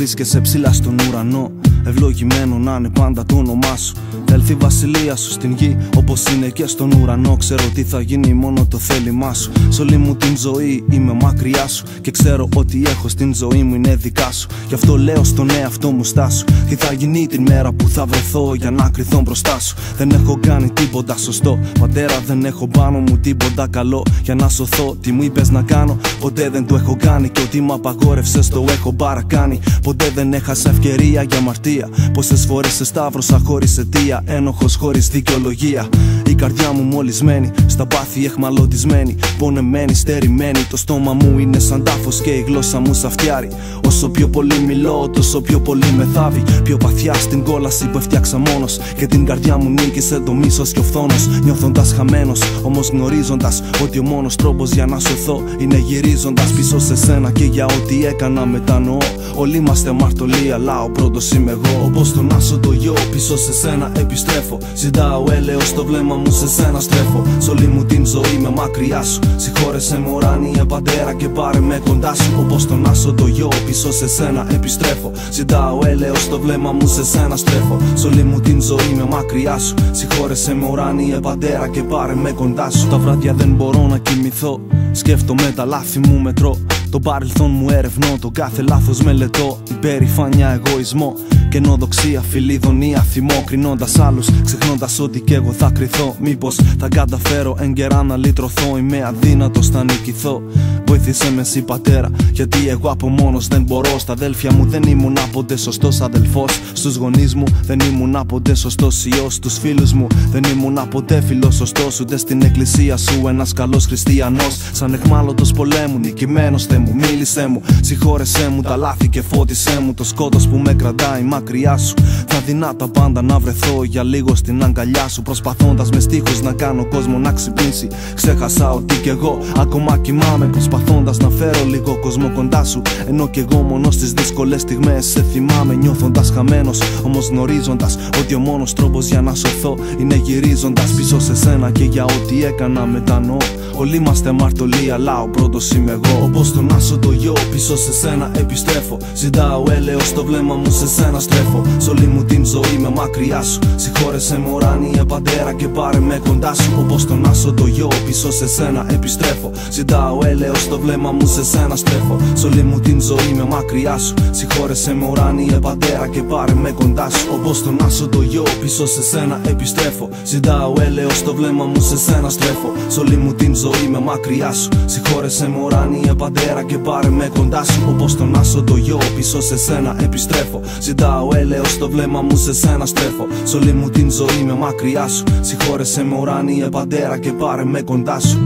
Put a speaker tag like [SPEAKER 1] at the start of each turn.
[SPEAKER 1] βρίσκεσαι ψηλά στον ουρανό. Ευλογημένο να είναι πάντα το όνομά σου. Έλθει η βασιλεία σου στην γη, όπως είναι και στον ουρανό. Ξέρω τι θα γίνει, μόνο το θέλημά σου. Σ' όλη μου την ζωή είμαι μακριά σου. Και ξέρω ότι έχω στην ζωή μου είναι δικά σου. Γι' αυτό λέω στον εαυτό μου στάσου. Τι θα γίνει την μέρα που θα βρεθώ για να κρυθώ μπροστά σου. Δεν έχω κάνει τίποτα σωστό. Πατέρα, δεν έχω πάνω μου τίποτα καλό για να σωθώ. Τι μου είπες να κάνω, ποτέ δεν το έχω κάνει. Και ότι μ' απαγόρευσες το έχω παρακάνει. Ποτέ δεν έχασα ευκαιρία για μαρτία. Πόσες φορές σε σταύρωσα χωρίς αιτία. Ένοχος χωρίς δικαιολογία. Η καρδιά μου μολυσμένη, στα πάθη εχμαλωτισμένη. Πονεμένη, στερημένη. Το στόμα μου είναι σαν τάφος και η γλώσσα μου σαν φτιάρι. Όσο πιο πολύ μιλώ, τόσο πιο πολύ με θάβει. Πιο παθιά στην κόλαση που έφτιαξα μόνος. Και την καρδιά μου νίκησε το μίσος και ο φθόνος. Νιώθοντας χαμένος, όμως γνωρίζοντας ότι ο μόνος τρόπος για να σωθώ είναι γυρίζοντας πίσω σε σένα και για ό,τι έκανα μετανοώ. Όλοι είμαστε αμαρτωλοί, αλλά ο πρώτος είμαι εγώ. Όπως τον άσο το γιο, πίσω σε σένα επιστρέφω. Ζητάω έλεος στο βλέμμα μου, σε σένα στρέφω. Σ' όλη μου την ζωή με μακριά σου. Συγχώρεσαι με ουράνια πατέρα και πάρε με κοντά σου. Όπως τον άσο το γιο, πίσω σε σένα επιστρέφω. Ζητάω έλεος στο βλέμμα μου, σε σένα στρέφω. Σ' όλη μου την ζωή με μακριά σου. Συγχώρεσαι με ουράνια πατέρα και πάρε με κοντά σου. Τα βράδια δεν μπορώ να κοιμηθώ. Σκέφτομαι τα λάθη μου μετρώ. Το παρελθόν μου ερευνώ, το κάθε λάθος μελετώ Υπερηφάνεια, εγωισμό Καινοδοξία, φιλιδονία, θυμό Κρινώντας άλλους, ξεχνώντας ότι κι εγώ θα κρυθώ. Μήπως θα καταφέρω έγκαιρα να λυτρωθώ. Είμαι αδύνατος, θα νικηθώ. Βοήθησε με εσύ πατέρα, γιατί εγώ από μόνος δεν μπορώ. Στα αδέλφια μου δεν ήμουν ποτέ σωστός αδελφός. Στους γονείς μου δεν ήμουν ποτέ σωστός ιός. Στους φίλους μου δεν ήμουν ποτέ φιλό σωστός. Ούτε στην εκκλησία σου ένας καλός χριστιανός. Σαν εχμάλωτος πολέμου, νικημένος θε μου, μίλησε μου. Συγχώρεσέ μου τα λάθη και φώτισέ μου το σκότος που με κρατάει μακριά σου. Θα δυνάτα πάντα να βρεθώ για λίγο στην αγκαλιά σου. Προσπαθώντας με στίχους να κάνω κόσμο να ξυπνήσει. Ξέχασα ότι κι εγώ ακόμα κοιμάμαι. Προσπαθώντας να φέρω λίγο κόσμο κοντά σου. Ενώ κι εγώ μόνο στις δύσκολες στιγμές σε θυμάμαι. Νιώθοντας χαμένος, όμως γνωρίζοντας ότι ο μόνος τρόπος για να σωθώ είναι γυρίζοντας πίσω σε σένα και για ό,τι έκανα μετανοώ. Όλοι είμαστε μαρτωλοί, αλλά ο πρώτος είμαι εγώ. Όπως τον άσο το γιο, πίσω σε σένα επιστρέφω. Ζητάω έλεος στο βλέμμα μου, σε σένα στρέφω. Σ' όλη μου την ζωή με μακριά σου. Συγχώρεσαι με ουράνια πατέρα και πάρε με κοντά σου. Όπως τον άσο το γιο, πίσω σε σένα επιστρέφω. Ζητάω έλεος στο βλέμμα μου, σε σένα στρέφω. Σ' όλη μου την ζωή με μακριά σου. Συγχώρεσαι με ουράνια πατέρα και πάρε με κοντά σου. Όπως τον άσο το γιο, πίσω σε σένα επιστρέφω. Ζητάω έλεος στο βλέμμα μου, σε σένα στρέφω. Σ' όλη μου την ζωή με μακριά σου. Συγχώρεσαι με ουράνια πατέρα και πάρε με κοντά σου. Όπως τον άσο το γιο, πίσω σε σένα επιστρέφω. Ζητάω έλεος στο βλέμμα μου, σε σένα στρέφω. Σ' όλη μου την ζωή με μακριά σου. Συγχώρεσαι με ουράνια πατέρα και πάρε με κοντά σου.